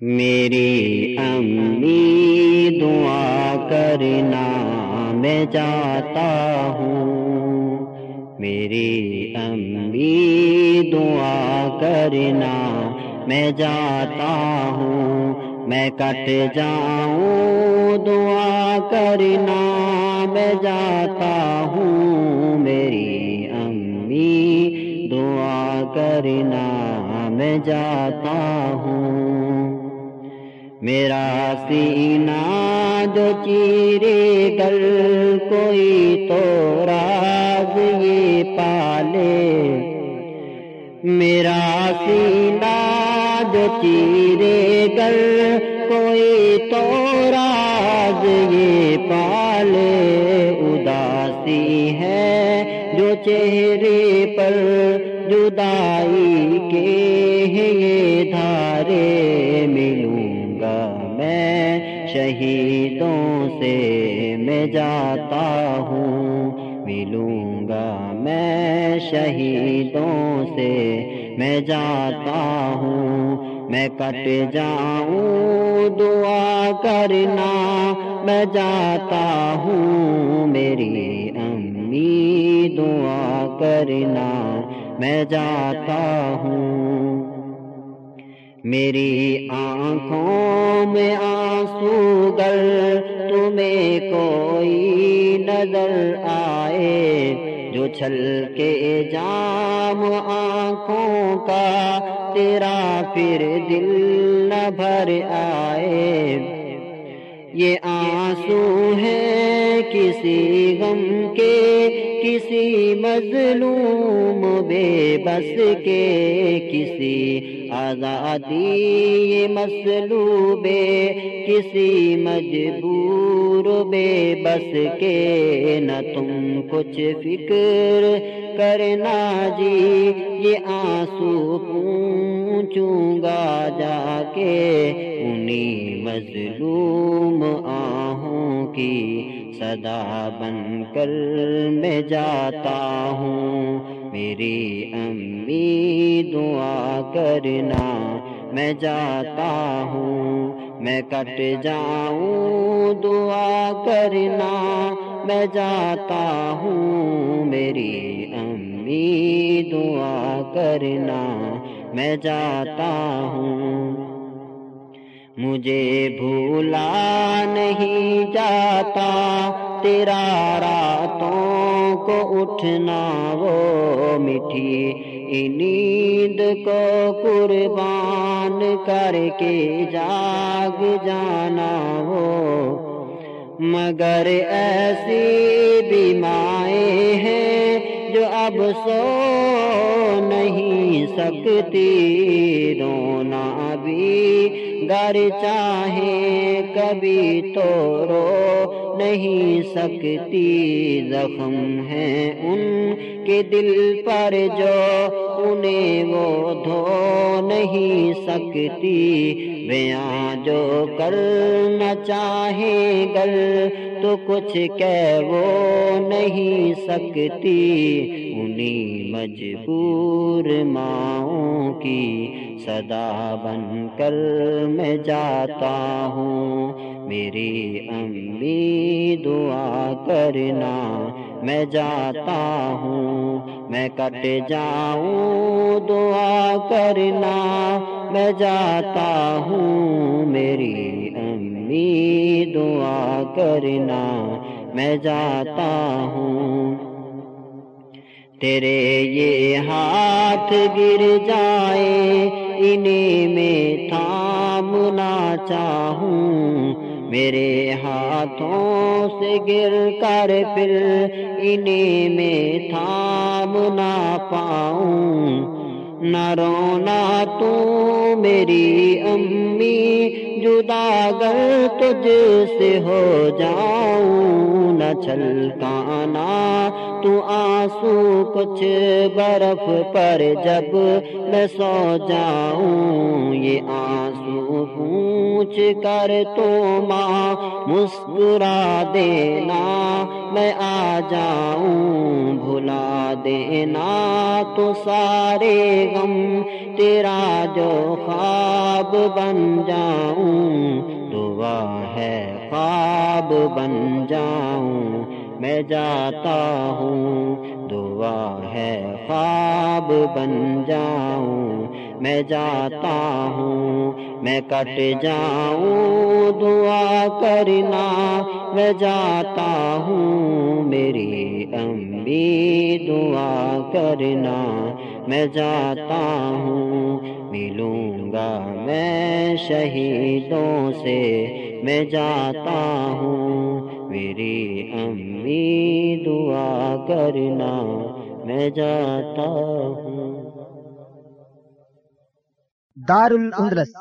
میری امی دعا کرنا میں جاتا ہوں۔ میری امی دعا کرنا میں جاتا ہوں۔ میں کٹ جاؤں دعا کرنا میں جاتا ہوں۔ میری امی دعا کرنا میں جاتا ہوں۔ میرا سینہ جو چیرے گل، کوئی تو راز یہ پالے۔ میرا سینہ جو چیرے گل، کوئی تو راز یہ پالے۔ اداسی ہے جو چہرے پر، جدائی کے یہ دھارے۔ میں شہیدوں سے میں جاتا ہوں۔ ملوں گا میں شہیدوں سے میں جاتا ہوں۔ میں کٹ جاؤں دعا کرنا، میں جاتا ہوں۔ میری امی دعا کرنا، میں جاتا ہوں۔ میری آنکھوں میں آنسو گر تمہیں کوئی نظر آئے جو چھل کے جام آنکھوں کا تیرا پھر دل نہ بھر آئے یہ آنسو ہے کسی غم کے، کسی مظلوم بے بس کے، کسی آزادی مسلوبے کسی مجبور بے بس کے۔ نہ تم کچھ فکر کرنا جی یہ آنسو پوچھوں گا جا کے انہیں مظلوم آہوں کی صدا بن کر میں جاتا ہوں۔ میری امی دعا کرنا میں جاتا ہوں۔ میں کٹ جاؤں دعا کرنا میں جاتا ہوں۔ میری امی دعا کرنا میں جاتا ہوں۔ مجھے بھولا نہیں جاتا۔ تیرا راتوں کو اٹھنا وہ میٹھی نیند کو قربان کر کے جاگ جانا وہ۔ مگر ایسی بیمائیں ہیں جو اب سو نہیں سکتی، رونا ابھی گر چاہے کبھی تو رو نہیں سکتی، زخم ہے ان کے دل پر جو انہیں وہ دھو نہیں سکتی۔ بیاں جو کرنا چاہے گل، تو کچھ کہہ وہ نہیں سکتی۔ انہیں مجبور ماؤں کی صدا بن کر میں جاتا ہوں۔ میری امی دعا کرنا، میں جاتا ہوں۔ میں کٹ جاؤں، دعا کرنا، میں جاتا ہوں، میری امی دعا کرنا، میں جاتا ہوں۔ تیرے یہ ہاتھ گر جائے انہیں میں تھامنا چاہوں۔ میرے ہاتھوں سے گر کر پھر انہیں میں تھام نہ پاؤں۔ نہ رونا تو میری امی، جدا گر تجھ سے ہو جاؤں۔ نہ چھلکانا تو آنسو کچھ برف پر جب میں سو جاؤں۔ یہ آنسو پوچھ کر تو ماں مسکرا دینا، میں آ جاؤں، بھلا دینا تو سارے غم تیرا جو خواب بن جاؤں، دعا ہے خواب بن جاؤں، میں جاتا ہوں، دعا ہے خواب بن جاؤں۔ میں جاتا ہوں میں کٹ جاؤں دعا کرنا میں جاتا ہوں۔ میری امی دعا کرنا میں جاتا ہوں۔ ملوں گا میں شہیدوں سے میں جاتا ہوں۔ میری امی دعا کرنا میں جاتا ہوں۔ دار الاندلس